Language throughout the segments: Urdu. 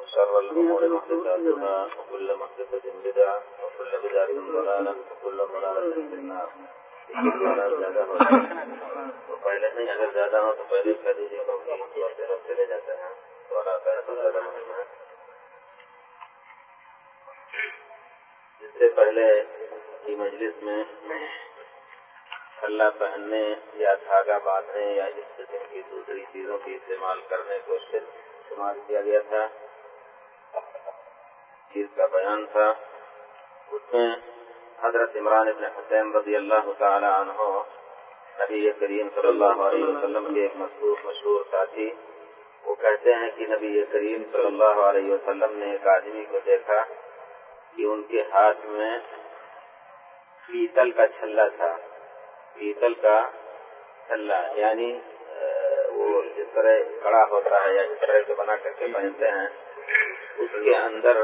وشر الأمور محدثاتها، وكل محدثة بدعة، وكل بدعة ضلالة، وكل ضلالة في النار. تو پہلے نہیں اگر زیادہ ہو تو پہلے کہہ دیجیے کیونکہ چلے جاتے ہیں تو اللہ تو زیادہ نہیں ہے اس سے پہلے کی مجلس میں اللہ پہننے یا دھاگا باندھنے یا اس قسم کی دوسری چیزوں کی استعمال کرنے کو استعمال کیا گیا تھا چیز کا بیان تھا۔ اس میں حضرت عمران ابن حسین رضی اللہ تعالی عنہ نبی کریم صلی اللہ علیہ وسلم کے ایک مشہور مشہور ساتھی، وہ کہتے ہیں کہ نبی کریم صلی اللہ علیہ وسلم نے ایک آدمی کو دیکھا کہ ان کے ہاتھ میں پیتل کا چھلا تھا۔ پیتل کا چھلا یعنی وہ جس طرح کڑا ہوتا ہے یا جس طرح سے بنا کر کے پہنتے ہیں۔ اس کے اندر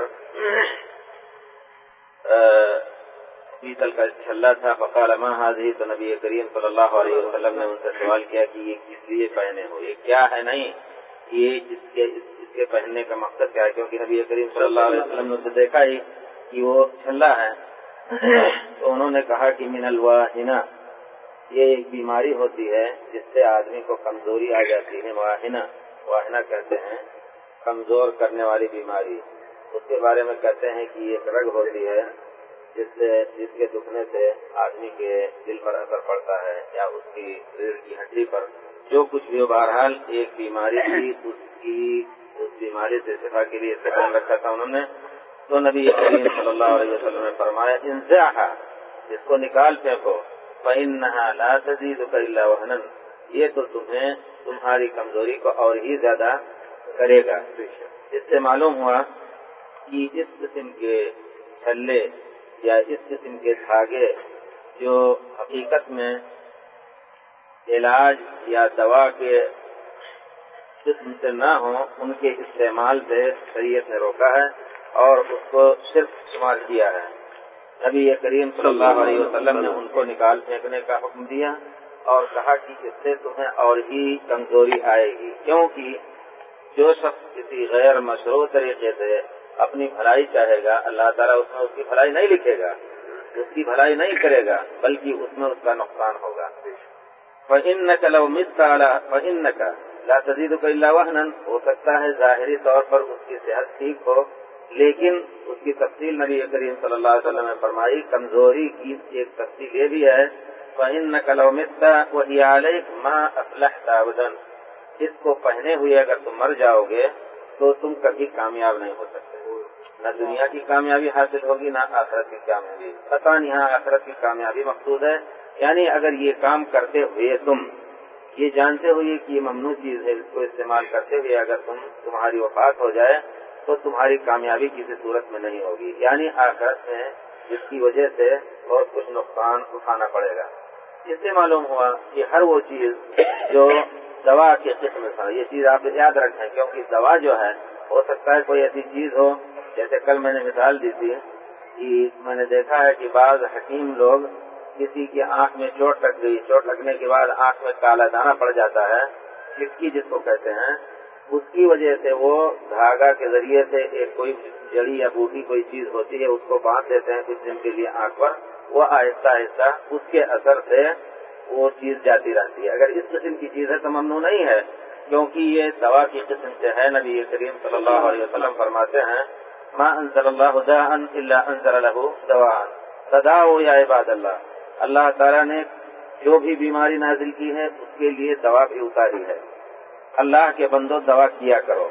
پیتل کا چھلا تھا، فقال، ما حاضی تو نبی کریم صلی اللہ علیہ وسلم نے ان سے سوال کیا کہ یہ کس لیے پہنے ہو؟ یہ کیا ہے؟ نہیں، یہ اس کے اس کے پہننے کا مقصد کیا ہے؟ کیونکہ نبی کریم صلی اللہ علیہ وسلم نے دیکھا ہی کہ وہ چھلا ہے۔ تو انہوں نے کہا کہ من الواہنا یہ ایک بیماری ہوتی ہے جس سے آدمی کو کمزوری آ جاتی ہے۔ واہنا واہنا کہتے ہیں۔ کمزور کرنے والی بیماری۔ اس کے بارے میں کہتے ہیں کہ ایک رگ ہوتی ہے، جس سے جس کے دکھنے سے آدمی کے دل پر اثر پڑتا ہے یا اس کی ریڑھ کی ہڈی پر۔ جو کچھ بھی ہو، بہرحال ایک بیماری تھی، اس کی اس بیماری سے شفا کے لیے استعمال رکھا تھا انہوں نے۔ تو نبی کریم صلی اللہ علیہ وسلم نے فرمایا انزاحا اس کو نکال پھینکو، فإنها لا تزيدك الا وهنا۔ یہ تو تمہیں، تمہاری کمزوری کو اور ہی زیادہ کرے گا۔ اس سے معلوم ہوا کہ اس قسم کے چھلے یا اس قسم کے دھاگے جو حقیقت میں علاج یا دوا کے قسم سے نہ ہوں، ان کے استعمال سے شریعت نے روکا ہے اور اس کو صرف شمار کیا ہے۔ نبی کریم صلی اللہ علیہ وسلم نے ان کو نکال پھینکنے کا حکم دیا اور کہا کہ اس سے تمہیں اور ہی کمزوری آئے گی، کیونکہ جو شخص کسی غیر مشروع طریقے سے اپنی بھلائی چاہے گا، اللہ تعالیٰ اس میں اس کی بھلائی نہیں لکھے گا، اس کی بھلائی نہیں کرے گا، بلکہ اس میں اس کا نقصان ہوگا۔ فہن کا لو مت فہن کا لا تزید کو اللہ وحن ہو سکتا ہے ظاہری طور پر اس کی صحت ٹھیک ہو، لیکن اس کی تفصیل نبی کریم صلی اللہ علیہ وسلم نے فرمائی، کمزوری کی ایک تفصیل یہ بھی ہے فہن کا لو مت وہی علیہ ماں افلح اس کو پہنے ہوئے اگر تم مر جاؤ گے تو تم کبھی کامیاب نہیں ہو سکتے۔ نہ دنیا کی کامیابی حاصل ہوگی، نہ آخرت کی کامیابی۔ پتہ نہیں یہاں آخرت کی کامیابی مقصود ہے۔ یعنی اگر یہ کام کرتے ہوئے تم، یہ جانتے ہوئے کہ یہ ممنوع چیز ہے، اس کو استعمال کرتے ہوئے اگر تم تمہاری وفات ہو جائے تو تمہاری کامیابی کسی صورت میں نہیں ہوگی۔ یعنی آخرت میں جس کی وجہ سے بہت کچھ نقصان اٹھانا پڑے گا۔ اس سے معلوم ہوا کہ ہر وہ چیز جو دوا کے قسم تھا۔ یہ چیز آپ یاد رکھیں کیونکہ دوا جو ہے، ہو سکتا ہے کوئی ایسی چیز ہو، جیسے کل میں نے مثال دی تھی کہ میں نے دیکھا ہے کہ بعض حکیم لوگ کسی کی آنکھ میں چوٹ لگ گئی، چوٹ لگنے کے بعد آنکھ میں کالا دانا پڑ جاتا ہے چھٹکی جس کو کہتے ہیں، اس کی وجہ سے وہ دھاگا کے ذریعے سے ایک کوئی جڑی یا بوٹی کوئی چیز ہوتی ہے، اس کو باندھ دیتے ہیں کچھ دن کے لیے آنکھ پر، وہ آہستہ آہستہ اس کے اثر سے وہ چیز جاتی رہتی ہے۔ اگر اس قسم کی چیز ہے تو ممنوع نہیں ہے، کیونکہ یہ دوا کی قسم سے ہے۔ نبی کریم صلی اللہ علیہ وسلم فرماتے ہیں، ما انزل اللہ الا انزل له دواء. تداؤ یا عباد اللہ اللہ تعالیٰ نے جو بھی بیماری نازل کی ہے، اس کے لیے دوا بھی اتاری ہے۔ اللہ کے بندوں دوا کیا کرو۔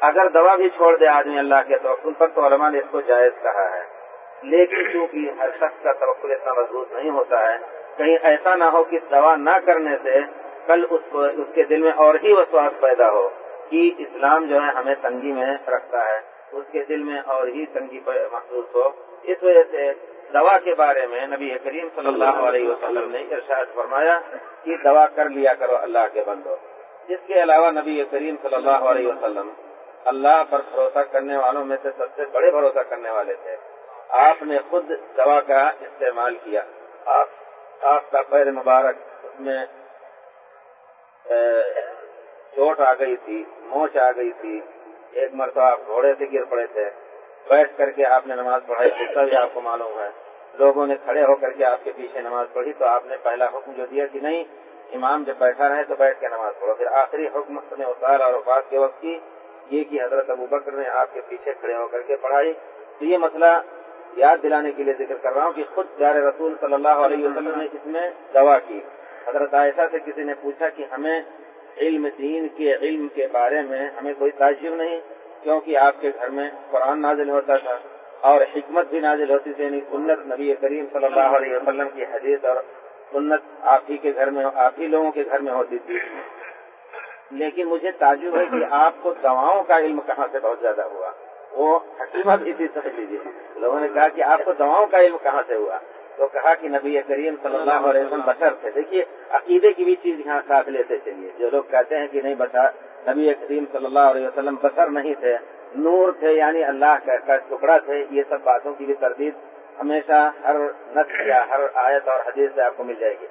اگر دوا بھی چھوڑ دے آدمی اللہ کے توقل پر، تو علماء نے اس کو جائز کہا ہے۔ لیکن چونکہ ہر شخص کا توقل اتنا مضبوط نہیں ہوتا ہے کہیں ایسا نہ ہو کہ دوا نہ کرنے سے کل اس کو اس کے دل میں اور ہی وسواس پیدا ہو کہ اسلام جو ہے ہمیں تنگی میں رکھتا ہے اس کے دل میں اور ہی تنگی محسوس ہو۔ اس وجہ سے دوا کے بارے میں نبی کریم صلی اللہ علیہ وسلم نے ارشاد فرمایا کہ دوا کر لیا کرو اللہ کے بندو اس کے علاوہ نبی کریم صلی اللہ علیہ وسلم اللہ پر بھروسہ کرنے والوں میں سے سب سے بڑے بھروسہ کرنے والے تھے۔ آپ نے خود دوا کا استعمال کیا۔ آپ آپ کا پیر مبارک اس میں چوٹ آ گئی تھی، موچ آ گئی تھی، ایک مرتبہ آپ گھوڑے سے گر پڑے تھے، بیٹھ کر کے آپ نے نماز پڑھائی تو بھی آپ کو معلوم ہے، لوگوں نے کھڑے ہو کر کے آپ کے پیچھے نماز پڑھی تو آپ نے پہلا حکم جو دیا کہ نہیں، امام جب بیٹھا رہے تو بیٹھ کے نماز پڑھو۔ پھر آخری حکم اپنے اتار اور وفات کے وقت کی، یہ کہ حضرت ابو بکر نے آپ کے پیچھے کھڑے ہو کر کے پڑھائی۔ تو یہ مسئلہ یاد دلانے کے لیے ذکر کر رہا ہوں کہ خود جار رسول صلی اللہ علیہ وسلم نے اس میں دوا کی۔ حضرت عائشہ سے کسی نے پوچھا کہ ہمیں علم دین کے علم کے بارے میں ہمیں کوئی تعجب نہیں؟ کیونکہ آپ کے گھر میں قرآن نازل ہوتا تھا اور حکمت بھی نازل ہوتی تھی یعنی سنت نبی کریم صلی اللہ علیہ وسلم کی حدیث اور سنت آپ ہی کے گھر میں، آپ ہی لوگوں کے گھر میں ہوتی تھی۔ لیکن مجھے تعجب ہے کہ آپ کو دواؤں کا علم کہاں سے بہت زیادہ ہوا۔ وہ حکیمت اسی سمجھ لیجیے۔ لوگوں نے کہا کہ آپ کو دواؤں کا علم کہاں سے ہوا؟ تو کہا کہ نبی کریم صلی اللہ علیہ وسلم بشر تھے۔ دیکھیے، عقیدے کی بھی چیز یہاں ساتھ لیتے چلیے۔ جو لوگ کہتے ہیں کہ نہیں، بشر، نبی کریم صلی اللہ علیہ وسلم بشر نہیں تھے، نور تھے یعنی اللہ کا ٹکڑا تھے، یہ سب باتوں کی بھی تردید ہمیشہ ہر نسل یا ہر آیت اور حدیث سے آپ کو مل جائے گی۔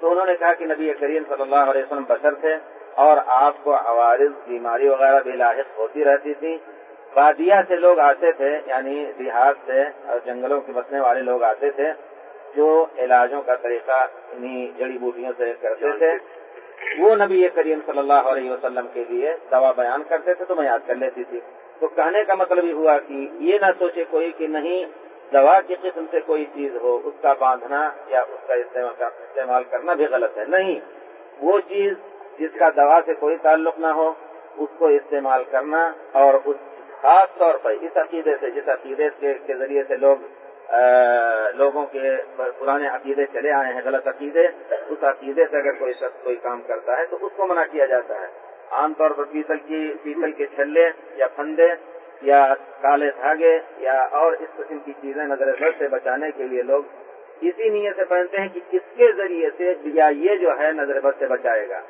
تو انہوں نے کہا کہ نبی کریم صلی اللہ علیہ وسلم بشر تھے اور آپ کو عوارض، بیماری وغیرہ بھی لاحق ہوتی رہتی تھی۔ بادیا سے لوگ آتے تھے یعنی دیہات سے اور جنگلوں کے بسنے والے لوگ آتے تھے جو علاجوں کا طریقہ انہیں جڑی بوٹیوں سے کرتے تھے۔ وہ نبی کریم صلی اللہ علیہ وسلم کے لیے دوا بیان کرتے تھے تو میں یاد کر لیتی تھی۔ تو کہنے کا مطلب یہ ہوا کہ یہ نہ سوچے کوئی کہ نہیں دوا کی قسم سے کوئی چیز ہو، اس کا باندھنا یا اس کا استعمال کرنا بھی غلط ہے۔ نہیں، وہ چیز جس کا دوا سے کوئی تعلق نہ ہو، اس کو استعمال کرنا اور اس خاص طور پر اس عقیدے سے، جس عقیدے کے ذریعے سے لوگ لوگوں کے پرانے عقیدے چلے آئے ہیں، غلط عقیدے، اس عقیدے سے اگر کوئی شخص کوئی کام کرتا ہے تو اس کو منع کیا جاتا ہے۔ عام طور پر پیتل کی، پیتل کے چھلے یا پھندے یا کالے دھاگے یا اور اس قسم کی چیزیں نظر بد سے بچانے کے لیے لوگ اسی نیت سے پہنتے ہیں کہ اس کے ذریعے سے یا یہ جو ہے نظر بد سے بچائے گا۔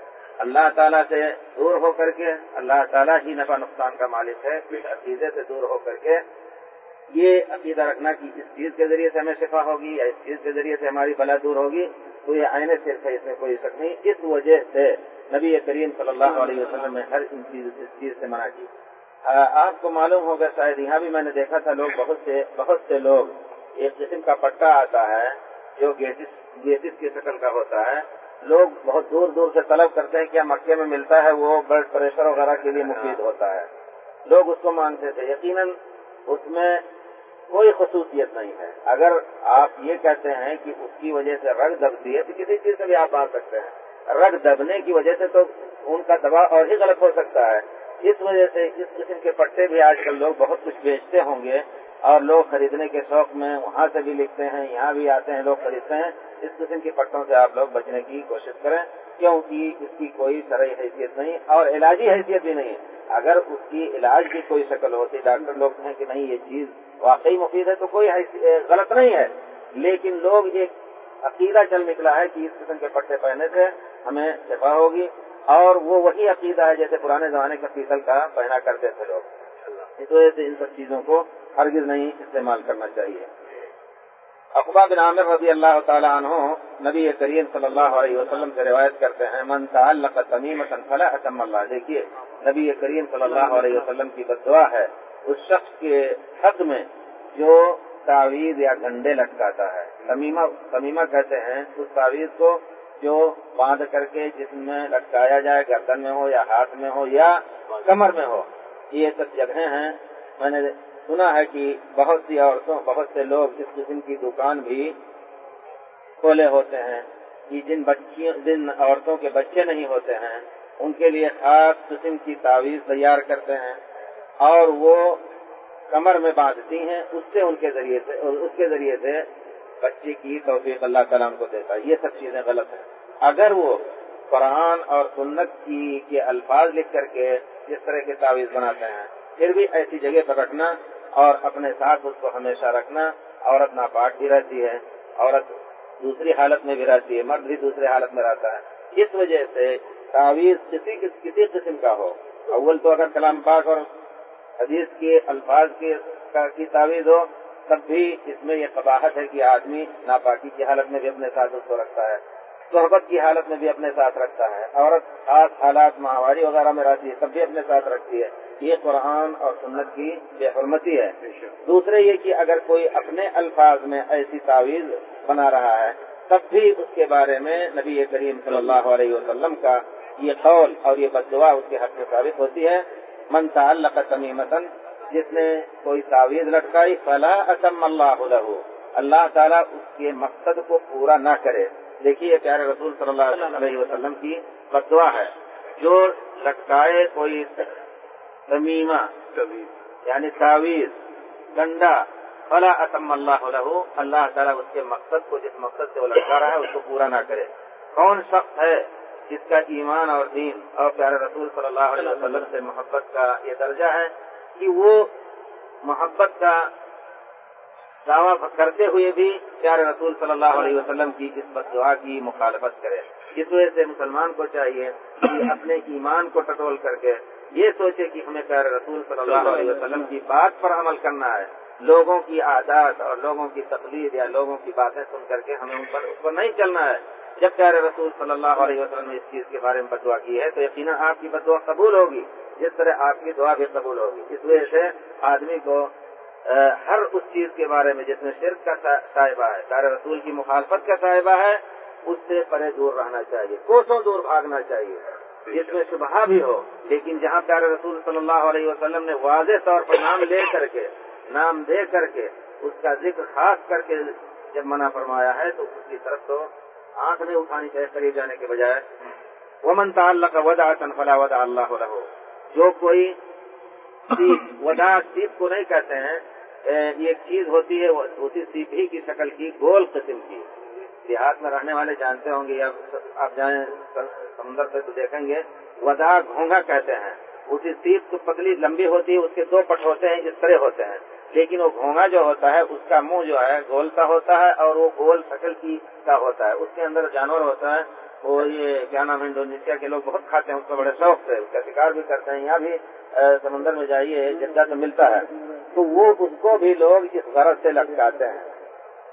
اللہ تعالیٰ سے دور ہو کر کے، اللہ تعالیٰ ہی نفع نقصان کا مالک ہے اس عقیدے سے دور ہو کر کے یہ عقیدہ رکھنا کہ اس چیز کے ذریعے سے ہمیں شفا ہوگی یا اس چیز کے ذریعے سے ہماری بلا دور ہوگی، تو یہ آئین صرف ہے اس میں کوئی شک نہیں۔ اس وجہ سے نبی کریم صلی اللہ علیہ وسلم نے ہر ان چیز، اس چیز سے منع کی۔ آپ کو معلوم ہوگا شاید، یہاں بھی میں نے دیکھا تھا، لوگ بہت سے بہت سے لوگ ایک قسم کا پٹا آتا ہے جو گیٹس گیٹس کی شکل کا ہوتا ہے۔ لوگ بہت دور دور سے طلب کرتے ہیں کیا مکے میں ملتا ہے، وہ بلڈ پریشر وغیرہ کے لیے مفید ہوتا ہے۔ لوگ اس کو مانتے تھے۔ یقیناً اس میں کوئی خصوصیت نہیں ہے۔ اگر آپ یہ کہتے ہیں کہ اس کی وجہ سے رگ دبتی ہے، تو کسی چیز سے بھی آپ مان سکتے ہیں۔ رگ دبنے کی وجہ سے تو ان کا دباؤ اور ہی غلط ہو سکتا ہے۔ اس وجہ سے اس قسم کے پٹے بھی آج کل لوگ بہت کچھ بیچتے ہوں گے اور لوگ خریدنے کے شوق میں وہاں سے بھی لکھتے ہیں، یہاں بھی آتے ہیں، لوگ خریدتے ہیں۔ اس قسم کے پٹوں سے آپ لوگ بچنے کی کوشش کریں، کیونکہ اس کی کوئی شرعی حیثیت نہیں اور علاجی حیثیت بھی نہیں۔ اگر اس کی علاج کی کوئی شکل ہوتی، ڈاکٹر لوگ کہیں کہ نہیں، یہ چیز واقعی مفید ہے تو کوئی غلط نہیں ہے۔ لیکن لوگ ایک عقیدہ چل نکلا ہے کہ اس قسم کے پٹے پہننے سے ہمیں شفا ہوگی اور وہ وہی عقیدہ ہے جیسے پرانے زمانے کا پیتل کا پہنا کرتے تھے لوگ۔ اس وجہ سے ان سب چیزوں کو ہرگز نہیں استعمال کرنا چاہیے۔ اقبا بن عامر رضی اللہ تعالیٰ عنہ نبی کریم صلی اللہ علیہ وسلم سے روایت کرتے ہیں، من تعلق فلا اتم اللہ دیکھیے، نبی کریم صلی اللہ علیہ وسلم کی بدعا ہے، اس شخص کے حق میں جو تعویذ یا گھنڈے لٹکاتا ہے۔ تمیمہ تمیمہ کہتے ہیں، اس تعویذ کو جو باندھ کر کے جسم میں لٹکایا جائے، گردن میں ہو یا ہاتھ میں ہو یا کمر میں ہو۔ یہ سب جگہیں ہیں۔ میں نے سنا ہے کہ بہت سی عورتوں، بہت سے لوگ اس قسم کی دکان بھی کھولے ہوتے ہیں کہ جن بچیوں، جن عورتوں کے بچے نہیں ہوتے ہیں، ان کے لیے خاص قسم کی تعویذ تیار کرتے ہیں اور وہ کمر میں باندھتی ہیں، اس سے ان کے ذریعے سے، اس کے ذریعے سے بچے کی توفیق اللہ تعالیٰ کو دیتا ہے۔ یہ سب چیزیں غلط ہیں۔ اگر وہ قرآن اور سنت کی، کے الفاظ لکھ کر کے جس طرح کے تعویذ بناتے ہیں، پھر بھی ایسی جگہ پر رکھنا اور اپنے ساتھ اس کو ہمیشہ رکھنا عورت ناپاک بھی رہتی ہے، عورت دوسری حالت میں بھی رہتی ہے، مرد بھی دوسری حالت میں رہتا ہے۔ اس وجہ سے تعویذ کسی کسی قسم کا ہو۔ اول تو اگر کلام پاک اور حدیث کے الفاظ کی تعویذ ہو، تب بھی اس میں یہ قباحت ہے کہ آدمی ناپاکی کی حالت میں بھی اپنے ساتھ اس کو رکھتا ہے۔ صحبت کی حالت میں بھی اپنے ساتھ رکھتا ہے۔ عورت خاص حالات، ماہواری وغیرہ میں رہتی ہے تب بھی اپنے ساتھ رکھتی ہے۔ یہ قرآن اور سنت کی بے حرمتی ہے۔ دوسرے یہ کہ اگر کوئی اپنے الفاظ میں ایسی تعویذ بنا رہا ہے، تب بھی اس کے بارے میں نبی کریم صلی اللہ علیہ وسلم کا یہ قول اور یہ بد دعا اس کے حق میں ثابت ہوتی ہے۔ من تعلق تمیمتن جس نے کوئی تعویذ لٹکائی، فلا اسم اللہ اللہ تعالیٰ اس کے مقصد کو پورا نہ کرے۔ دیکھیے پیارے رسول صلی اللہ علیہ وسلم کی بدعا ہے، جو لٹکائے کوئی تمیمہ یعنی تعویذ، ڈنڈا، فلا اسم اللہ علیہ اللہ تعالیٰ اس کے مقصد کو، جس مقصد سے وہ لٹکا رہا ہے، اس کو پورا نہ کرے۔ کون شخص ہے جس کا ایمان اور دین اور پیارے رسول صلی اللہ علیہ وسلم سے محبت کا یہ درجہ ہے کہ وہ محبت کا دعویٰ کرتے ہوئے بھی پیارے رسول صلی اللہ علیہ وسلم کی اس بد دعا کی مخالفت کرے اس وجہ سے مسلمان کو چاہیے کہ اپنے ایمان کو ٹٹول کر کے یہ سوچے کہ ہمیں پیارے رسول صلی اللہ علیہ وسلم کی بات پر عمل کرنا ہے۔ لوگوں کی عادات اور لوگوں کی تقلید یا لوگوں کی باتیں سن کر کے ہمیں ان پر اس پر نہیں چلنا ہے۔ جب پیارے رسول صلی اللہ علیہ وسلم نے اس چیز کے بارے میں بدعا کی ہے تو یقیناً آپ کی بدعا قبول ہوگی۔ جس طرح آپ کی دعا بھی قبول ہوگی۔ اس وجہ سے آدمی کو ہر اس چیز کے بارے میں جس میں شرک کا صاحبہ ہے، پیارے رسول کی مخالفت کا صاحبہ ہے، اس سے پرے دور رہنا چاہیے، کوسوں دور بھاگنا چاہیے، جس میں شبہ بھی ہو، لیکن جہاں پیارے رسول صلی اللہ علیہ وسلم نے واضح طور پر نام لے کر کے، نام دے کر کے اس کا ذکر خاص کر کے جب منع فرمایا ہے، تو اس کی طرف تو آنکھ نہیں اٹھانی چاہیے قریب جانے کے بجائے۔ وہ منتا اللہ کا ودا تنفلا ودا اللہ رہو جو کوئی سیپ ودا سیپ کو نہیں کہتے ہیں یہ ایک چیز ہوتی ہے اسی سیپ ہی کی شکل کی، گول قسم کی۔ دیہات میں رہنے والے جانتے ہوں گے یا آپ جائیں سمندر پہ تو دیکھیں گے ودا گھونگا کہتے ہیں۔ اسی سیپ تو پتلی لمبی ہوتی ہے، اس کے دو پٹ ہوتے ہیں، اس طرح ہوتے ہیں۔ لیکن وہ گھونگا جو ہوتا ہے، اس کا منہ جو ہے گول کا ہوتا ہے اور وہ گول شکل کی کا ہوتا ہے۔ اس کے اندر جانور ہوتا ہے۔ وہ یہ کیا نام ہے، انڈونیشیا کے لوگ بہت کھاتے ہیں، اس کو بڑے شوق سے، اس کا شکار بھی کرتے ہیں۔ یہاں بھی سمندر میں جائیے، جدہ سے ملتا ہے۔ تو وہ اس کو بھی لوگ اس غرض سے لٹکاتے ہیں۔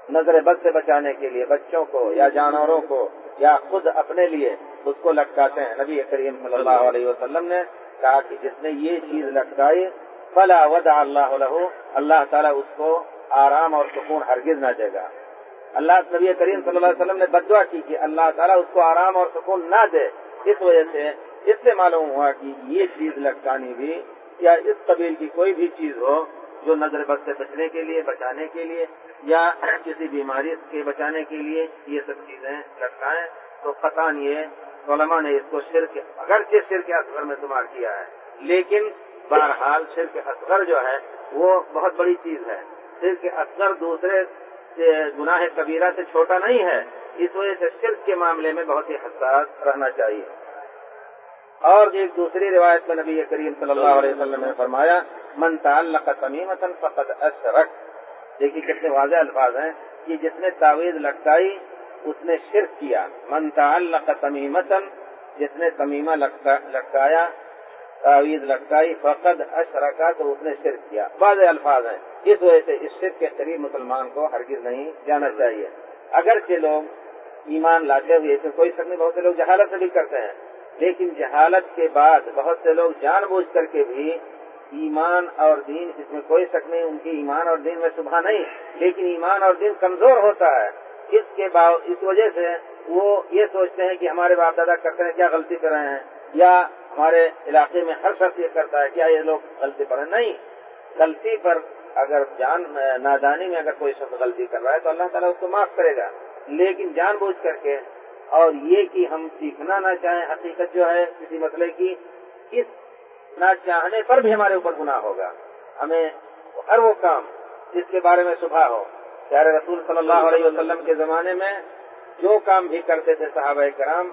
نظر بد سے بچانے کے لیے، بچوں کو یا جانوروں کو یا خود اپنے لیے اس کو لٹکاتے ہیں۔ نبی کریم صلی اللہ علیہ وسلم نے کہا کہ جس نے یہ چیز لٹکائی فلا ودا اللہ علیہ اللہ تعالیٰ اس کو آرام اور سکون ہرگز نہ دے گا۔ اللہ نبی کریم صلی اللہ علیہ وسلم نے بدعا کی کہ اللہ تعالیٰ اس کو آرام اور سکون نہ دے۔ اس وجہ سے اس سے معلوم ہوا کہ یہ چیز لٹکانی بھی یا اس قبیل کی کوئی بھی چیز ہو جو نظر بد سے بچنے کے لیے، بچانے کے لیے یا کسی بیماری کے بچانے کے لیے یہ سب چیزیں لٹکائیں، تو قطان یہ علماء نے اس کو شرک، اگرچہ شرک اصغر میں شمار کیا ہے، لیکن بہرحال شرک اصغر جو ہے وہ بہت بڑی چیز ہے۔ شرک اصغر دوسرے سے گناہ کبیرہ سے چھوٹا نہیں ہے۔ اس وجہ سے شرک کے معاملے میں بہت ہی حساس رہنا چاہیے۔ اور ایک دوسری روایت میں نبی کریم صلی اللہ علیہ وسلم نے فرمایا، من تعلق تمیمتا فقد اشرک دیکھیے کتنے واضح الفاظ ہیں کہ جس نے تعویذ لٹکائی، اس نے شرک کیا۔ من تعلق تمیمتا جس نے تمیمہ لٹکایا تعویذ لٹکائی فقد اشرکا تو اس نے شرک کیا۔ واضح الفاظ ہیں۔ اس وجہ سے اس شرک کے قریب مسلمان کو ہرگز نہیں جانا چاہیے۔ اگرچہ لوگ ایمان لاتے ہوئے اس میں کوئی شک نہیں، بہت سے لوگ جہالت سے بھی کرتے ہیں۔ لیکن جہالت کے بعد بہت سے لوگ جان بوجھ کر کے بھی ایمان اور دین، اس میں کوئی شک نہیں، ان کی ایمان اور دین میں صبح نہیں۔ لیکن ایمان اور دین کمزور ہوتا ہے۔ اس کے باوجود اس وجہ سے وہ یہ سوچتے ہیں کہ ہمارے باپ دادا کرتے ہیں، کیا غلطی کر رہے ہیں؟ یا ہمارے علاقے میں ہر شخص یہ کرتا ہے کیا یہ لوگ غلطی پر ہیں؟ نہیں۔ غلطی پر اگر جان نادانی میں اگر کوئی شخص غلطی کر رہا ہے تو اللہ تعالیٰ اس کو معاف کرے گا۔ لیکن جان بوجھ کر کے اور یہ کہ ہم سیکھنا نہ چاہیں حقیقت جو ہے کسی مسئلے کی، اس نہ چاہنے پر بھی ہمارے اوپر گناہ ہوگا۔ ہمیں ہر وہ کام جس کے بارے میں صبح ہو، پیارے رسول صلی اللہ علیہ وسلم کے زمانے میں جو کام بھی کرتے تھے صحابہ کرام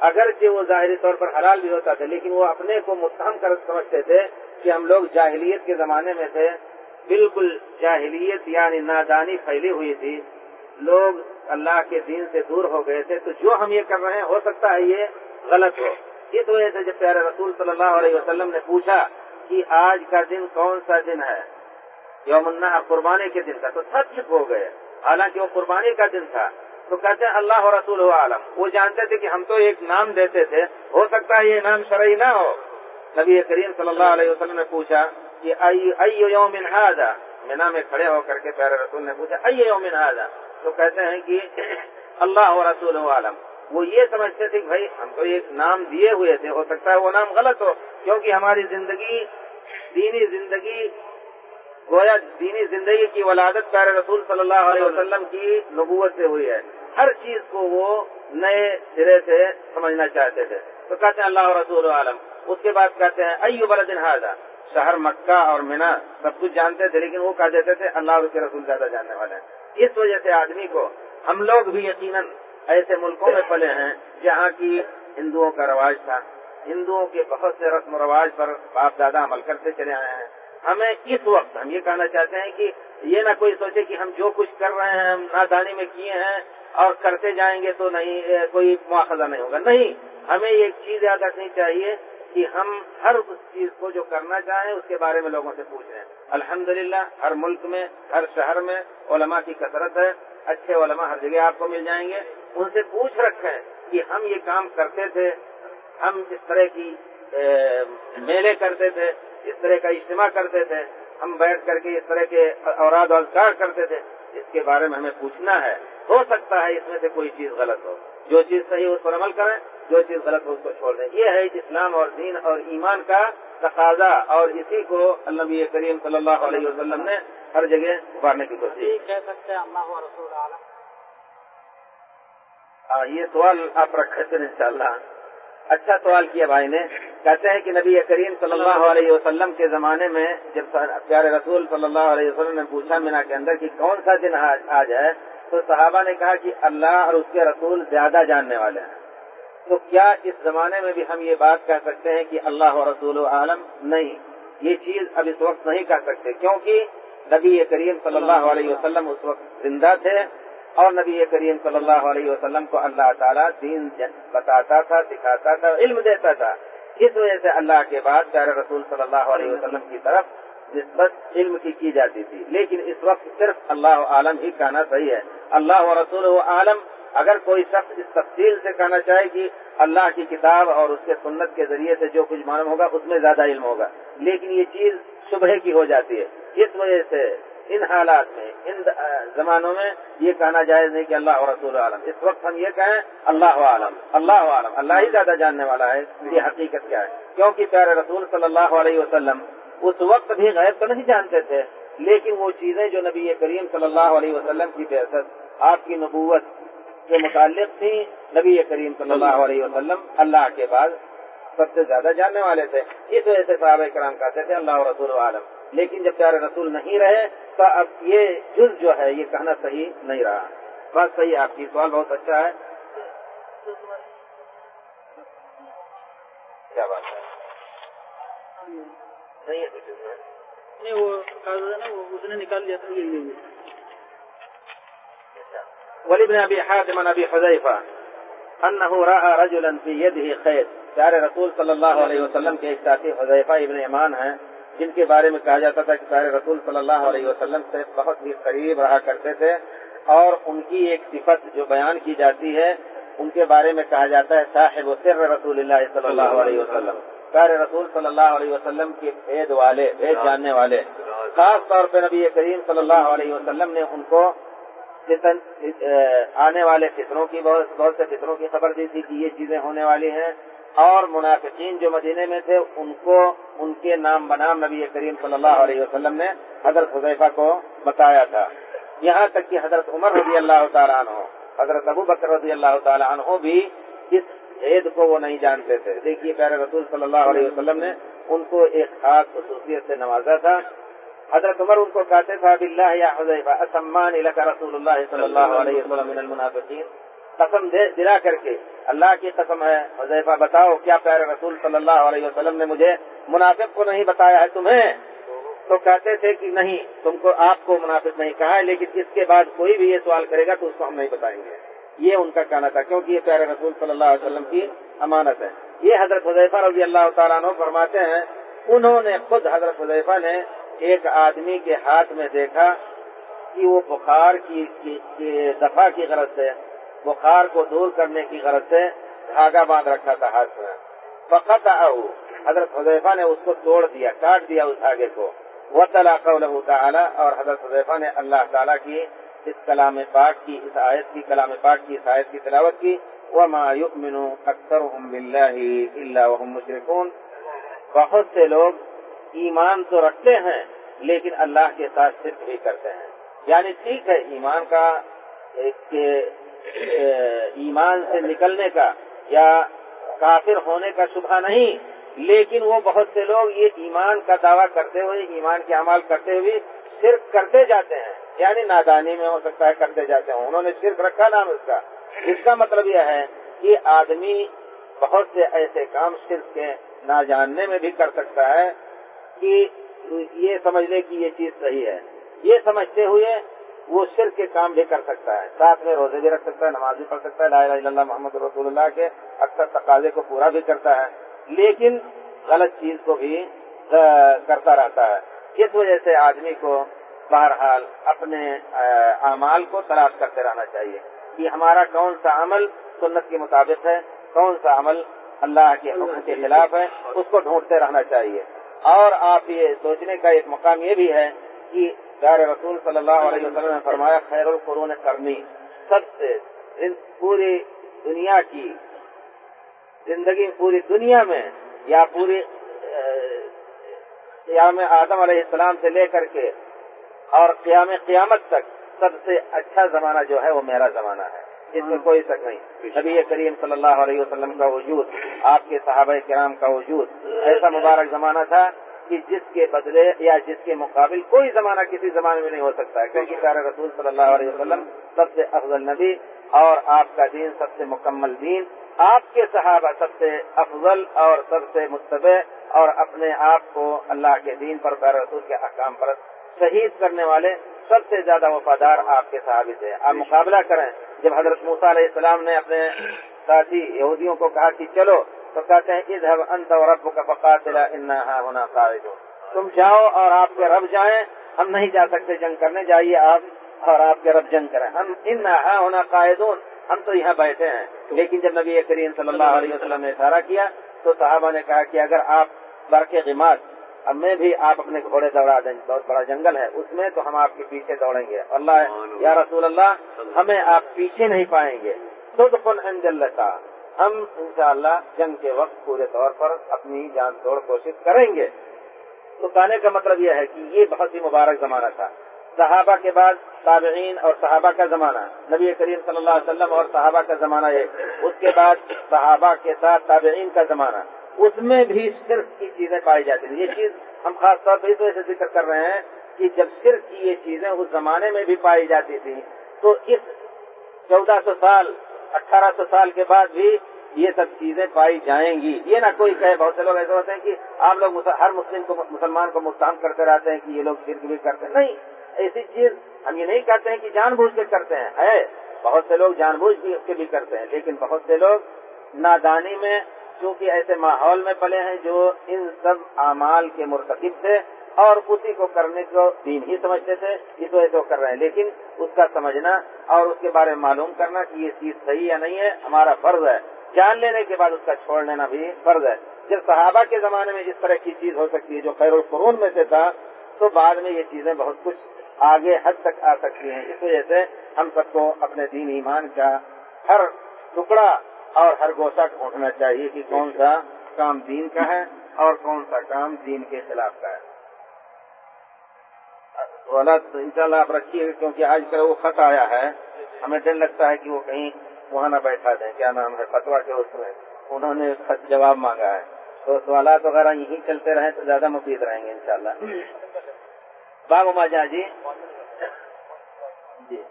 اگرچہ وہ ظاہری طور پر حلال بھی ہوتا تھا، لیکن وہ اپنے کو متہم کر سمجھتے تھے کہ ہم لوگ جاہلیت کے زمانے میں تھے۔ بالکل جاہلیت یعنی نادانی پھیلی ہوئی تھی۔ لوگ اللہ کے دین سے دور ہو گئے تھے۔ تو جو ہم یہ کر رہے ہیں، ہو سکتا ہے یہ غلط ہو۔ اس وجہ سے جب پیارے رسول صلی اللہ علیہ وسلم نے پوچھا کہ آج کا دن کون سا دن ہے؟ یوم قربانی کے دن کا تو سب چپ ہو گئے۔ حالانکہ وہ قربانی کا دن تھا۔ تو کہتے ہیں اللہ رسول عالم۔ وہ جانتے تھے کہ ہم تو ایک نام دیتے تھے۔ ہو سکتا ہے یہ نام شرعی نہ ہو۔ نبی کریم صلی اللہ علیہ وسلم نے پوچھا کہ یوم مینا میں کھڑے ہو کر کے پیارے رسول نے پوچھا ائی یوم هذا تو کہتے ہیں کہ اللہ رسول عالم۔ وہ یہ سمجھتے تھے کہ بھائی، ہم تو ایک نام دیے ہوئے تھے۔ ہو سکتا ہے وہ نام غلط ہو، کیونکہ ہماری زندگی، دینی زندگی، گویا دینی زندگی کی ولادت پیارے رسول صلی اللہ علیہ وسلم کی نبوت سے ہوئی ہے۔ ہر چیز کو وہ نئے سرے سے سمجھنا چاہتے تھے۔ تو کہتے ہیں اللہ رسول عالم۔ اس کے بعد کہتے ہیں، ایو بلدن حاضہ شہر مکہ اور مینا سب کچھ جانتے تھے، لیکن وہ کہہ دیتے تھے، اللہ اور اس کے رسول زیادہ جاننے والے ہیں۔ اس وجہ سے آدمی کو ہم لوگ بھی یقیناً ایسے ملکوں میں پلے ہیں جہاں کی ہندوؤں کا رواج تھا۔ ہندوؤں کے بہت سے رسم و رواج پر باپ دادا عمل کرتے چلے آئے ہیں۔ ہمیں اس وقت ہم یہ کہنا چاہتے ہیں کہ یہ نہ کوئی سوچے کہ ہم جو کچھ کر رہے ہیں، ہم نادانی میں کیے ہیں اور کرتے جائیں گے تو نہیں کوئی مواخذہ نہیں ہوگا۔ نہیں، ہمیں ایک چیز یاد رکھنی چاہیے کہ ہم ہر اس چیز کو جو کرنا چاہیں اس کے بارے میں لوگوں سے پوچھ رہے ہیں۔ الحمدللہ، ہر ملک میں، ہر شہر میں علماء کی کثرت ہے۔ اچھے علماء ہر جگہ آپ کو مل جائیں گے۔ ان سے پوچھ رکھیں کہ ہم یہ کام کرتے تھے، ہم اس طرح کی میلے کرتے تھے۔ اس طرح کا اجتماع کرتے تھے ہم بیٹھ کر کے اس طرح کے اوراد اذکار کرتے تھے۔ اس کے بارے میں ہمیں پوچھنا ہے ہو سکتا ہے اس میں سے کوئی چیز غلط ہو۔ جو چیز صحیح اس پر عمل کریں جو چیز غلط ہو اس کو چھوڑ دیں۔ یہ ہے اسلام اور دین اور ایمان کا تقاضا۔ اور اسی کو نبی کریم صلی اللہ علیہ وسلم نے ہر جگہ ابھارنے کی کوشش کہہ سکتے ہیں اللہ رسول عالم۔ یہ سوال آپ رکھے تھے انشاءاللہ۔ اچھا سوال کیا بھائی نے، کہتے ہیں کہ نبی کریم صلی اللہ علیہ وسلم کے زمانے میں جب پیارے رسول صلی اللہ علیہ وسلم نے پوچھا مینا کے اندر کہ کون سا دن آج ہے تو صحابہ نے کہا کہ اللہ اور اس کے رسول زیادہ جاننے والے ہیں۔ تو کیا اس زمانے میں بھی ہم یہ بات کہہ سکتے ہیں کہ اللہ و رسول عالم نہیں؟ یہ چیز اب اس وقت نہیں کہہ سکتے، کیونکہ نبی کریم صلی اللہ علیہ وسلم اس وقت زندہ تھے اور نبی کریم صلی اللہ علیہ وسلم کو اللہ تعالیٰ دین بتاتا تھا، سکھاتا تھا، علم دیتا تھا۔ اس وجہ سے اللہ کے بعد پیارے رسول صلی اللہ علیہ وسلم کی طرف نسبت علم کی کی جاتی تھی۔ لیکن اس وقت صرف اللہ عالم ہی کہنا صحیح ہے۔ اللہ و رسول عالم، اگر کوئی شخص اس تفصیل سے کہنا چاہے کہ اللہ کی کتاب اور اس کے سنت کے ذریعے سے جو کچھ معلوم ہوگا، اس میں زیادہ علم ہوگا۔ لیکن یہ چیز صبح کی ہو جاتی ہے۔ اس وجہ سے ان حالات میں، ان زمانوں میں یہ کہنا جائز نہیں کہ اللہ رسول عالم۔ اس وقت ہم یہ کہیں، اللہ عالم اللہ عالم، اللہ ہی زیادہ جاننے والا ہے، یہ حقیقت کیا ہے؟ کیونکہ پیارے رسول صلی اللہ علیہ وسلم اس وقت بھی غیر تو نہیں جانتے تھے، لیکن وہ چیزیں جو نبی کریم صلی اللہ علیہ وسلم کی بحثت، آپ کی نبوت کے متعلق تھی، نبی کریم صلی اللہ علیہ وسلم اللہ کے بعد سب سے زیادہ جاننے والے تھے۔ اس وجہ سے صحابہ کرام کہتے تھے، اللہ رسول عالم۔ لیکن جب پیارے رسول نہیں رہے تو اب یہ جز جو ہے یہ کہنا صحیح نہیں رہا۔ بات صحیح آپ کی سوال بہت اچھا ہے۔ کیا بات ہے؟ نہیں وہ اس نے نکال لیا تھا۔ یہ ولابن ابي حاتم عن ابي حذيفه انه راى رجلا في يده خيط پیارے رسول صلی اللہ علیہ وسلم کے ایک ساتھی حذیفہ ابن ایمان ہیں۔ جن کے بارے میں کہا جاتا تھا کہ پیارے رسول صلی اللہ علیہ وسلم سے بہت ہی قریب رہا کرتے تھے اور ان کی ایک صفت جو بیان کی جاتی ہے، ان کے بارے میں کہا جاتا ہے، صاحب و سر رسول اللہ صلی اللہ علیہ وسلم۔ پیارے رسول صلی اللہ علیہ وسلم کے بھید والے، بھید جاننے والے۔ خاص طور پہ نبی کریم صلی اللہ علیہ وسلم نے ان کو آنے والے فطروں کی، بہت بہت سے فطروں کی خبر دی تھی کہ یہ چیزیں ہونے والی ہیں۔ اور منافقین جو مدینے میں تھے، ان کو ان کے نام بنام نبی کریم صلی اللہ علیہ وسلم نے حضرت حضیفہ کو بتایا تھا۔ یہاں تک کہ حضرت عمر رضی اللہ تعالیٰ عنہ، حضرت ابو بکر رضی اللہ تعالیٰ عنہ بھی اس عید کو وہ نہیں جانتے تھے۔ دیکھیے، پیارے رسول صلی اللہ علیہ وسلم نے ان کو ایک خاص خصوصیت سے نوازا تھا۔ حضرت عمر ان کو کہتے تھا بلّہ یا حضیفہ اسمان رسول اللہ صلی اللہ علیہ وسلم من المنافقین قسم دلا کر کے اللہ کی قسم ہے۔ حذیفہ، بتاؤ کیا پیارے رسول صلی اللہ علیہ وسلم نے مجھے منافق کو نہیں بتایا ہے تمہیں؟ تو کہتے تھے کہ نہیں، تم کو آپ کو منافق نہیں کہا ہے، لیکن اس کے بعد کوئی بھی یہ سوال کرے گا تو اس کو ہم نہیں بتائیں گے۔ یہ ان کا کہنا تھا، کیونکہ یہ پیارے رسول صلی اللہ علیہ وسلم کی امانت ہے۔ یہ حضرت حضیفہ رضی اللہ تعالیٰ عنہ فرماتے ہیں، انہوں نے خود حضرت حضیفہ نے ایک آدمی کے ہاتھ میں دیکھا کہ وہ بخار کی دفاع کی غرض سے بخار کو دور کرنے کی غرض سے دھاگا باندھ رکھا تھا ہاتھ میں۔ فقط حضرت حضیفہ نے اس کو توڑ دیا، کاٹ دیا اس دھاگے کو۔ وہ طلاق تعالیٰ اور حضرت حضیفہ نے اللہ تعالیٰ کی اس کلام پاک کی، اس آیت کی، کلام پاک کی، اس آیت کی تلاوت کی۔ وہ مایوب منو اکثر اللہ مشرقون بہت سے لوگ ایمان تو رکھتے ہیں، لیکن اللہ کے ساتھ صرف بھی کرتے ہیں۔ یعنی ٹھیک ہے، ایمان کا ایک ایمان سے نکلنے کا یا کافر ہونے کا شبہ نہیں، لیکن وہ بہت سے لوگ یہ ایمان کا دعویٰ کرتے ہوئے، ایمان کے عمال کرتے ہوئے صرف کرتے جاتے ہیں۔ یعنی نادانی میں ہو سکتا ہے کرتے جاتے ہیں انہوں نے صرف رکھا نام اس کا۔ اس کا مطلب یہ ہے کہ آدمی بہت سے ایسے کام صرف کے نہ جاننے میں بھی کر سکتا ہے کہ یہ سمجھ لے کہ یہ چیز صحیح ہے۔ یہ سمجھتے ہوئے وہ صرف کے کام بھی کر سکتا ہے۔ ساتھ میں روزے بھی رکھ سکتا ہے، نماز بھی پڑھ سکتا ہے۔ لا الہ الا اللہ محمد رسول اللہ کے اکثر تقاضے کو پورا بھی کرتا ہے۔ لیکن غلط چیز کو بھی کرتا رہتا ہے۔ اس وجہ سے آدمی کو بہرحال اپنے اعمال کو تلاش کرتے رہنا چاہیے کہ ہمارا کون سا عمل سنت کے مطابق ہے، کون سا عمل اللہ کے حکم کے خلاف ہے، اس کو ڈھونڈتے رہنا چاہیے۔ اور آپ یہ سوچنے کا ایک مقام یہ بھی ہے کہ پیار رسول صلی اللہ علیہ وسلم نے فرمایا، خیر القرون کرنی۔ سب سے پوری دنیا کی زندگی پوری دنیا میں یا پوری قیام آدم علیہ السلام سے لے کر کے اور قیام قیامت تک سب سے اچھا زمانہ جو ہے وہ میرا زمانہ ہے۔ اس میں کوئی شک نہیں۔ نبی کریم صلی اللہ علیہ وسلم کا وجود، آپ کے صحابہ کرام کا وجود، ایسا مبارک زمانہ تھا کہ جس کے بدلے یا جس کے مقابل کوئی زمانہ کسی زمانے میں نہیں ہو سکتا ہے۔ کیونکہ پیارے رسول صلی اللہ علیہ وسلم سب سے افضل نبی اور آپ کا دین سب سے مکمل دین۔ آپ کے صحابہ سب سے افضل اور سب سے متبع اور اپنے آپ کو اللہ کے دین پر، پیارے رسول کے احکام پر شہید کرنے والے سب سے زیادہ وفادار آپ کے صحابی تھے۔ آپ مقابلہ کریں۔ جب حضرت موسیٰ علیہ السلام نے اپنے ساتھی یہودیوں کو کہا کہ چلو تو کہتے ہیں ادھر انت اور رب کا فقاتلا انہا ہونا قائد تم جاؤ اور آپ کے رب جائیں. ہم نہیں جا سکتے جنگ کرنے. جائیے آپ اور آپ کے رب جنگ کریں. ہم انہا ہونا قائدون ہم تو یہاں بیٹھے ہیں. لیکن جب نبی کریم صلی اللہ علیہ وسلم نے اشارہ کیا تو صحابہ نے کہا کہ اگر آپ برق غمات اب میں بھی آپ اپنے گھوڑے دوڑا دیں. بہت بڑا جنگل ہے. اس میں تو ہم آپ کے پیچھے دوڑیں گے. اللہ یا رسول اللہ، ہمیں آپ پیچھے نہیں پائیں گے. خود کن انجل کا ہم انشاءاللہ جنگ کے وقت پورے طور پر اپنی جان توڑ کوشش کریں گے۔ تو کہنے کا مطلب یہ ہے کہ یہ بہت ہی مبارک زمانہ تھا۔ صحابہ کے بعد تابعین اور صحابہ کا زمانہ۔ نبی کریم صلی اللہ علیہ وسلم اور صحابہ کا زمانہ ایک اس کے بعد صحابہ کے ساتھ تابعین کا زمانہ۔ اس میں بھی صرف کی چیزیں پائی جاتی تھیں یہ چیز ہم خاص طور پہ اس وجہ سے ذکر کر رہے ہیں کہ جب صرف کی یہ چیزیں اس زمانے میں بھی پائی جاتی تھیں، تو اس چودہ سو سال اٹھارہ سو سال کے بعد بھی یہ سب چیزیں پائی جائیں گی۔ یہ نہ کوئی کہے، بہت سے لوگ ایسے ہوتے ہیں کہ آپ لوگ ہر مسلم کو، مسلمان کو مستحم کرتے رہتے ہیں کہ یہ لوگ شرک بھی کرتے ہیں۔ نہیں، ایسی چیز ہم یہ نہیں کہتے ہیں کہ جان بوجھ کے کرتے ہیں۔ ہے، بہت سے لوگ جان بوجھ کے بھی کرتے ہیں، لیکن بہت سے لوگ نادانی میں، چونکہ ایسے ماحول میں پلے ہیں جو ان سب اعمال کے مرتکب تھے اور اسی کو کرنے کو دین ہی سمجھتے تھے، اس وجہ سے وہ کر رہے ہیں۔ لیکن اس کا سمجھنا اور اس کے بارے میں معلوم کرنا کہ یہ چیز صحیح یا نہیں ہے، ہمارا فرض ہے۔ جان لینے کے بعد اس کا چھوڑ لینا بھی فرض ہے۔ جب صحابہ کے زمانے میں اس طرح کی چیز ہو سکتی ہے جو خیر القرون میں سے تھا، تو بعد میں یہ چیزیں بہت کچھ آگے حد تک آ سکتی ہیں۔ اس وجہ سے ہم سب کو اپنے دین ایمان کا ہر ٹکڑا اور ہر گوشہ ڈھونڈنا چاہیے کہ کون سا کام دین کا ہے اور کون سا کام دین کے خلاف کا ہے۔ سوالات ان شاء اللہ آپ رکھیے کیونکہ آج کل وہ خط آیا ہے۔ ہمیں ڈر لگتا ہے کہ وہ کہیں وہاں نہ بیٹھا دیں۔ کیا نام ہے؟ فتوا کے اس میں۔ انہوں نے خط جواب مانگا ہے۔ تو سوالات وغیرہ یہیں چلتے رہیں تو زیادہ مفید رہیں گے انشاءاللہ۔ شاء اللہ جی۔ جی۔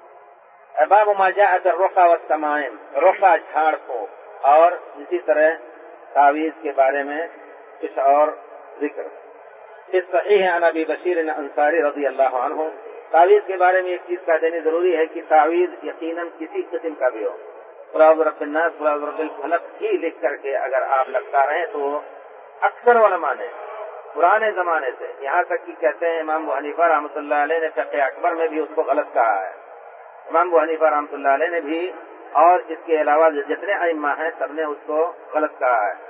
باب ماجا اگر رخا و تمائم رخا جھاڑ کو۔ اور اسی طرح تعویذ کے بارے میں کچھ اور ذکر۔ اس صحیح ہے نبی بشیر انصاری رضی اللہ عنہ۔ تعویذ کے بارے میں ایک چیز کہہ دینی ضروری ہے کہ تعویذ یقیناً کسی قسم کا بھی ہو۔ فراز رب الناس فراز رب الفلق ہی لکھ کر کے اگر آپ لگتا رہیں تو اکثر علماء نے، پرانے زمانے سے، یہاں تک کہ کہتے ہیں امام حنیفہ رحمۃ اللہ علیہ نے فقہ اکبر میں بھی اس کو غلط کہا ہے۔ امام حنیفہ رحمۃ اللہ علیہ نے بھی اور اس کے علاوہ جتنے ائمہ ہیں، سب نے اس کو غلط کہا ہے۔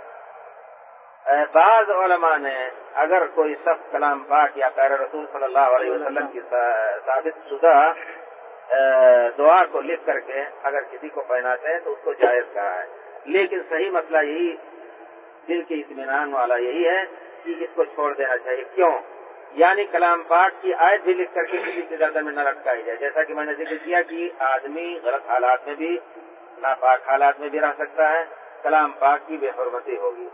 بعض علماء نے اگر کوئی شخص کلام پاک یا پیر رسول صلی اللہ علیہ وسلم کی ثابت شدہ دعا کو لکھ کر کے اگر کسی کو پہناتے ہیں تو اس کو جائز کہا ہے۔ لیکن صحیح مسئلہ یہی، دل کے اطمینان والا یہی ہے کہ اس کو چھوڑ دینا چاہیے۔ کیوں؟ یعنی کلام پاک کی آیت بھی لکھ کر کے کسی کے زیادہ میں نہ لٹکائی جائے۔ جیسا کہ میں نے ذکر کیا کہ آدمی غلط حالات میں بھی، ناپاک حالات میں بھی رہ سکتا ہے۔ کلام پاک کی بے حرمتی ہوگی۔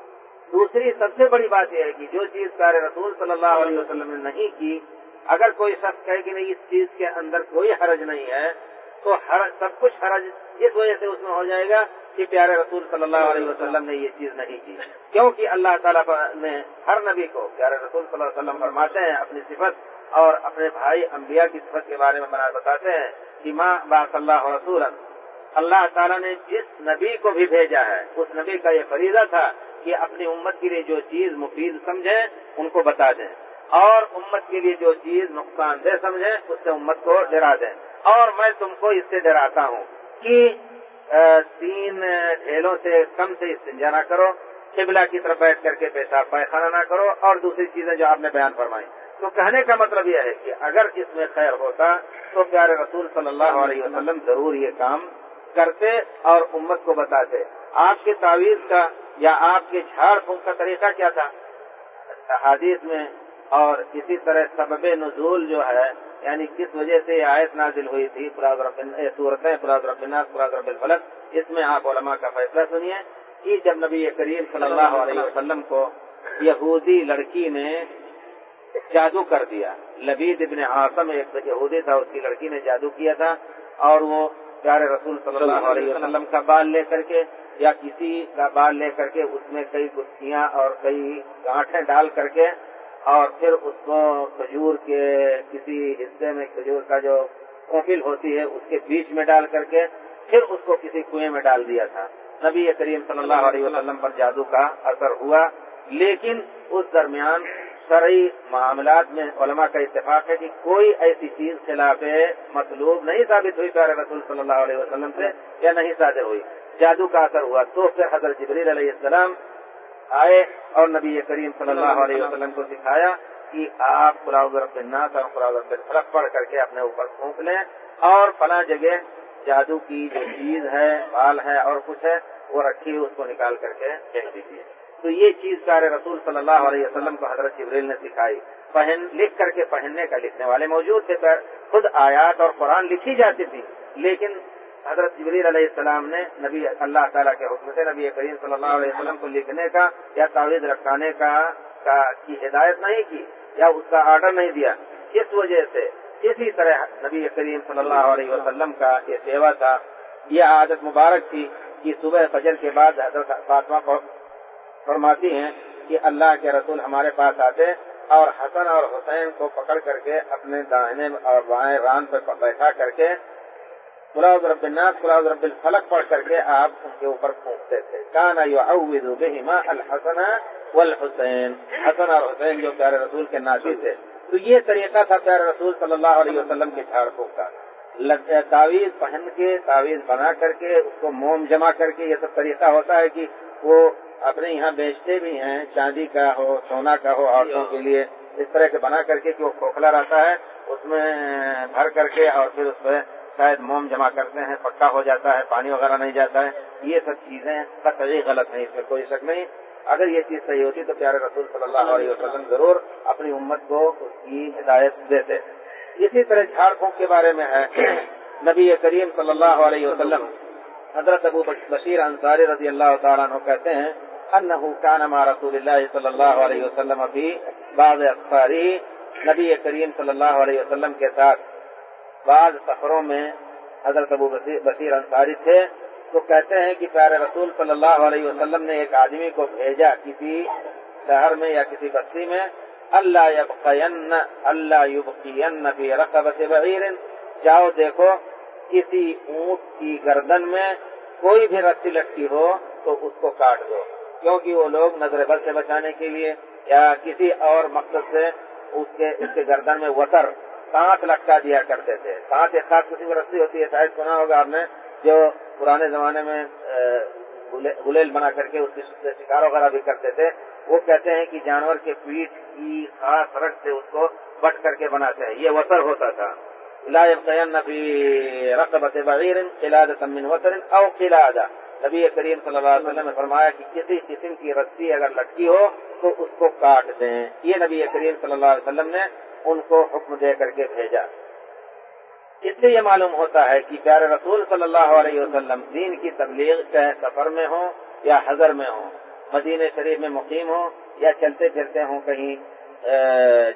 دوسری سب سے بڑی بات یہ ہے کہ جو چیز کار رسول صلی اللہ علیہ وسلم نے نہیں کی، اگر کوئی شخص کہے کہ نہیں، اس چیز کے اندر کوئی حرج نہیں ہے، تو سب کچھ حرج اس وجہ سے اس میں ہو جائے گا کہ پیارے رسول صلی اللہ علیہ وسلم نے یہ چیز نہیں کی۔ کیونکہ اللہ تعالیٰ نے ہر نبی کو پیارے رسول صلی اللہ علیہ وسلم فرماتے ہیں اپنی صفت اور اپنے بھائی انبیاء کی صفت کے بارے میں بتاتے ہیں کہ ماں باص اللہ رسول اللہ تعالیٰ نے جس نبی کو بھی بھیجا ہے، اس نبی کا یہ فریضہ تھا کہ اپنی امت کے لیے جو چیز مفید سمجھیں، ان کو بتا دیں۔ اور امت کے لیے جو چیز نقصان دہ سمجھیں، اس سے امت کو ڈرا دیں۔ اور میں تم کو اس سے ڈراتا ہوں کہ تین ڈھیلوں سے کم سے استنجا نہ کرو، قبلہ کی طرف بیٹھ کر کے پیشاب پائخانہ نہ کرو، اور دوسری چیزیں جو آپ نے بیان فرمائی۔ تو کہنے کا مطلب یہ ہے کہ اگر اس میں خیر ہوتا، تو پیارے رسول صلی اللہ علیہ وسلم ضرور یہ کام کرتے اور امت کو بتاتے۔ آپ کے تعویذ کا یا آپ کے جھاڑ پھونک کا طریقہ کیا تھا؟ حادیث میں اور اسی طرح سبب نزول جو ہے یعنی کس وجہ سے یہ آیت نازل ہوئی تھی صورتیں فراز ربناس فراز رب الفلق، اس میں آپ علماء کا فیصلہ سنیے کہ جب نبی کریم صلی اللہ علیہ وسلم کو یہودی لڑکی نے جادو کر دیا، لبید ابن عاصم ایک یہودی تھا، اس کی لڑکی نے جادو کیا تھا اور وہ پیارے رسول صلی اللہ علیہ وسلم کا بال لے کر کے یا کسی کا بال لے کر کے اس میں کئی گتھیاں اور کئی گانٹھیں ڈال کر کے اور پھر اس کو کھجور کے کسی حصے میں کھجور کا جو کوفل ہوتی ہے، اس کے بیچ میں ڈال کر کے پھر اس کو کسی کنویں میں ڈال دیا تھا۔ نبی کریم صلی اللہ علیہ وسلم پر جادو کا اثر ہوا۔ لیکن اس درمیان شرعی معاملات میں علماء کا اتفاق ہے کہ کوئی ایسی چیز خلاف مطلوب نہیں ثابت ہوئی، پیارے رسول صلی اللہ علیہ وسلم سے، یا نہیں صادر ہوئی۔ جادو کا اثر ہوا۔ تو پھر حضرت جبریل علیہ السلام آئے اور نبی کریم صلی اللہ علیہ وسلم کو سکھایا کہ آپ خلاؤ الناس اور خلاؤ فرق پڑھ کر کے اپنے اوپر پھونک لیں اور فلاں جگہ جادو کی جو چیز ہے، بال ہے اور کچھ ہے، وہ رکھی اس کو نکال کر کے پھینک دیجیے تو یہ چیز کار رسول صلی اللہ علیہ وسلم کو حضرت جبریل نے سکھائی۔ پہن لکھ کر کے پہننے کا لکھنے والے موجود تھے، پر خود آیات اور قرآن لکھی جاتی تھی، لیکن حضرت جبریل علیہ السلام نے نبی اللہ تعالیٰ کے حکم سے نبی کریم صلی اللہ علیہ وسلم کو لکھنے کا یا تعویذ رکھانے کا کی ہدایت نہیں کی یا اس کا آرڈر نہیں دیا۔ اس وجہ سے اسی طرح نبی کریم صلی اللہ علیہ وسلم کا یہ سیوا تھا۔ یہ عادت مبارک تھی کہ صبح فجر کے بعد حضرت فاطمہ فرماتی ہیں کہ اللہ کے رسول ہمارے پاس آتے اور حسن اور حسین کو پکڑ کر کے اپنے داہنے اور بائیں ران پر بیٹھا کر کے قلاؤ رب الناس قلاؤ رب الفلق، پڑھ کر کے آپ ان کے اوپر پھونکتے تھے. کانا یعوذ بہما الحسن والحسین. حسن اور حسین جو پیارے رسول کے ناسی تھے. تو یہ طریقہ تھا پیارے رسول صلی اللہ علیہ وسلم کے جھاڑ پھونک کا تعویذ پہن کے، تعویذ بنا کر کے، اس کو موم جمع کر کے یہ سب طریقہ ہوتا ہے کہ وہ اپنے یہاں بیچتے بھی ہیں، چاندی کا ہو، سونا کا ہو، عورتوں کے لیے اس طرح کے بنا کر کے کہ وہ کھوکھلا رہتا ہے، اس میں بھر کر کے اور پھر اس پہ شاید موم جمع کرتے ہیں، پکا ہو جاتا ہے، پانی وغیرہ نہیں جاتا ہے۔ یہ سب چیزیں قطعی غلط نہیں اس میں کوئی شک نہیں۔ اگر یہ چیز صحیح ہوتی تو پیارے رسول صلی اللہ علیہ وسلم ضرور اپنی امت کو اس کی ہدایت دیتے۔ اسی طرح جھاڑ پھونک کے بارے میں ہے۔ نبی کریم صلی اللہ علیہ وسلم حضرت ابو بشیر انصاری رضی اللہ تعالیٰ عنہ کہتے ہیں انه كان رسول اللہ صلی اللہ علیہ وسلم ابھی بعض اخباری نبی کریم صلی اللہ علیہ وسلم کے ساتھ۔ بعض سفروں میں حضرت ابو بصیر بشیر انصاری تھے، تو کہتے ہیں کہ پیارے رسول صلی اللہ علیہ وسلم نے ایک آدمی کو بھیجا کسی شہر میں یا کسی بستی میں، اللہ یبقین اللہ یبقین فی رقبت بعیر. جاؤ دیکھو، کسی اونٹ کی گردن میں کوئی بھی رسی لٹکی ہو تو اس کو کاٹ دو، کیونکہ وہ لوگ نظر بد سے بچانے کے لیے یا کسی اور مقصد سے اس کے اس کے گردن میں وطر کانٹ لٹکا دیا کرتے تھے۔ کانٹ ایک خاص قسم کی رسی ہوتی ہے، شاید سنا ہوگا آپ نے، جو پرانے زمانے میں گلیل بنا کر کے اس کی شکار وغیرہ بھی کرتے تھے۔ وہ کہتے ہیں کہ جانور کے پیٹ کی خاص رگ سے اس کو بٹ کر کے بناتے ہیں۔ یہ وطر ہوتا تھا۔ لا يبقين في رقبة بعير قلادة من وتر او قلادة۔ نبی کریم صلی اللہ علیہ وسلم نے فرمایا کہ کسی قسم کی رسی اگر لٹکی ہو تو اس کو کاٹ دیں۔ یہ نبی کریم صلی اللہ علیہ وسلم نے ان کو حکم دے کر کے بھیجا۔ اس سے یہ معلوم ہوتا ہے کہ پیارے رسول صلی اللہ علیہ وسلم دین کی تبلیغ چاہے سفر میں ہوں یا حضر میں ہوں، مدینہ شریف میں مقیم ہوں یا چلتے پھرتے ہوں کہیں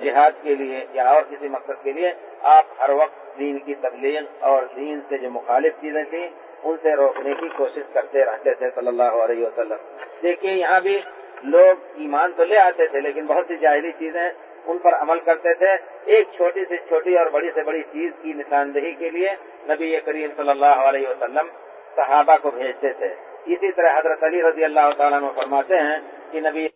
جہاد کے لیے یا اور کسی مقصد کے لیے، آپ ہر وقت دین کی تبلیغ اور دین سے جو مخالف چیزیں تھیں، ان سے روکنے کی کوشش کرتے رہتے تھے صلی اللہ علیہ وسلم۔ دیکھیے، یہاں بھی لوگ ایمان تو لے آتے تھے لیکن بہت سی جاہلی چیزیں ان پر عمل کرتے تھے، ایک چھوٹی سے چھوٹی اور بڑی سے بڑی چیز کی نشاندہی کے لیے نبی کریم صلی اللہ علیہ وسلم صحابہ کو بھیجتے تھے۔ اسی طرح حضرت علی رضی اللہ تعالیٰ فرماتے ہیں کہ نبی